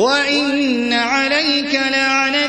وَإِنَّ عَلَيْكَ لَعْنَتَ